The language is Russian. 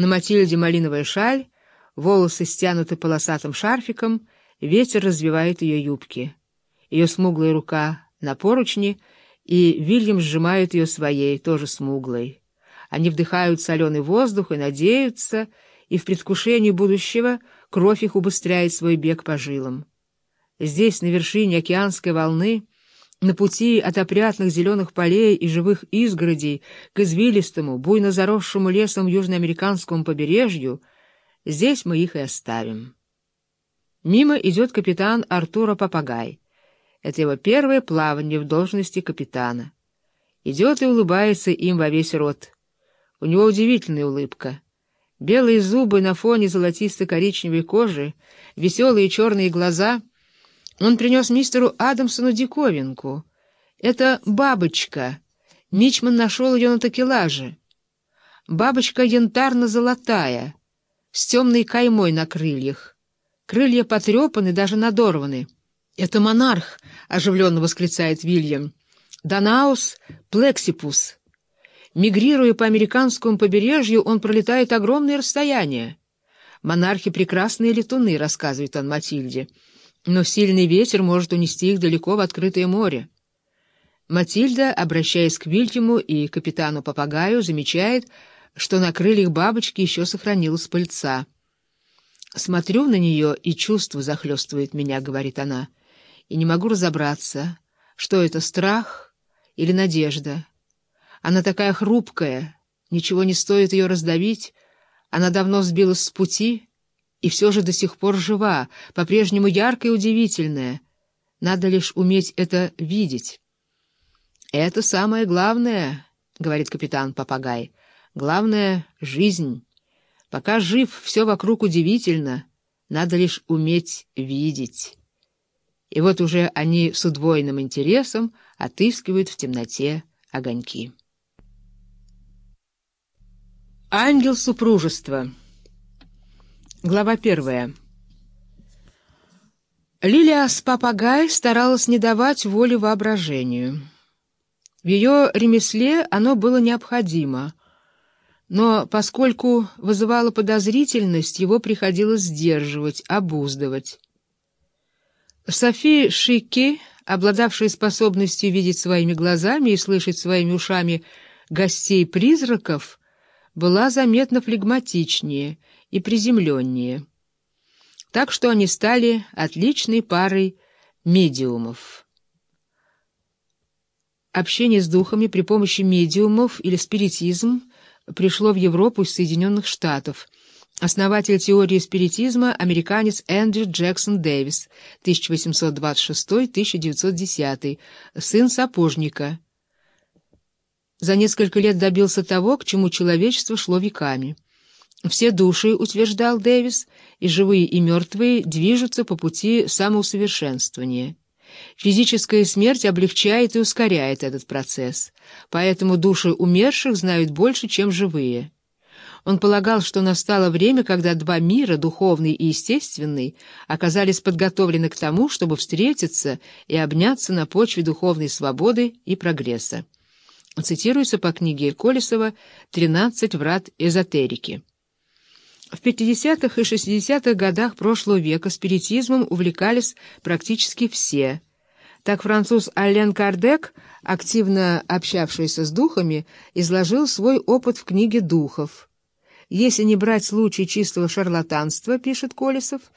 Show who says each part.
Speaker 1: На Матильде малиновая шаль, волосы стянуты полосатым шарфиком, ветер развивает ее юбки. Ее смуглая рука на поручне, и Вильям сжимает ее своей, тоже смуглой. Они вдыхают соленый воздух и надеются, и в предвкушении будущего кровь их убыстряет свой бег по жилам. Здесь, на вершине океанской волны, на пути от опрятных зеленых полей и живых изгородей к извилистому, буйно заросшему лесом южноамериканскому побережью, здесь мы их и оставим. Мимо идет капитан Артура Папагай. Это его первое плавание в должности капитана. Идет и улыбается им во весь рот. У него удивительная улыбка. Белые зубы на фоне золотисто-коричневой кожи, веселые черные глаза — он принес мистеру Адамсону диковинку. Это бабочка. Мичман нашел ее на такелаже. Бабочка янтарно-золотая, с темной каймой на крыльях. Крылья потрепаны, даже надорваны. «Это монарх!» — оживленно восклицает Вильям. «Данаус плексипус». Мигрируя по американскому побережью, он пролетает огромные расстояния. «Монархи — прекрасные летуны», — рассказывает он Матильде но сильный ветер может унести их далеко в открытое море. Матильда, обращаясь к Вильяму и капитану Попагаю, замечает, что на крыльях бабочки еще сохранилась пыльца. «Смотрю на нее, и чувство захлестывает меня», — говорит она, — «и не могу разобраться, что это, страх или надежда. Она такая хрупкая, ничего не стоит ее раздавить, она давно сбилась с пути» и все же до сих пор жива, по-прежнему яркая и удивительная. Надо лишь уметь это видеть. «Это самое главное», — говорит капитан Попагай. «Главное — жизнь. Пока жив, все вокруг удивительно. Надо лишь уметь видеть». И вот уже они с удвоенным интересом отыскивают в темноте огоньки. Ангел супружества Глава первая. Лилиас Папагай старалась не давать воли воображению. В ее ремесле оно было необходимо, но поскольку вызывало подозрительность, его приходилось сдерживать, обуздывать. Софи Шики, обладавшая способностью видеть своими глазами и слышать своими ушами гостей-призраков, была заметно флегматичнее — и приземленнее. Так что они стали отличной парой медиумов. Общение с духами при помощи медиумов или спиритизм пришло в Европу из Соединенных Штатов. Основатель теории спиритизма — американец Эндрю Джексон Дэвис, 1826-1910, сын сапожника. За несколько лет добился того, к чему человечество шло веками — все души, утверждал Дэвис, и живые, и мертвые, движутся по пути самоусовершенствования. Физическая смерть облегчает и ускоряет этот процесс, поэтому души умерших знают больше, чем живые. Он полагал, что настало время, когда два мира, духовный и естественный, оказались подготовлены к тому, чтобы встретиться и обняться на почве духовной свободы и прогресса. Цитируется по книге Колесова «Тринадцать врат эзотерики». В 50-х и 60-х годах прошлого века спиритизмом увлекались практически все. Так француз Ален Кардек, активно общавшийся с духами, изложил свой опыт в книге «Духов». Если не брать случай чистого шарлатанства, пишет Колесов,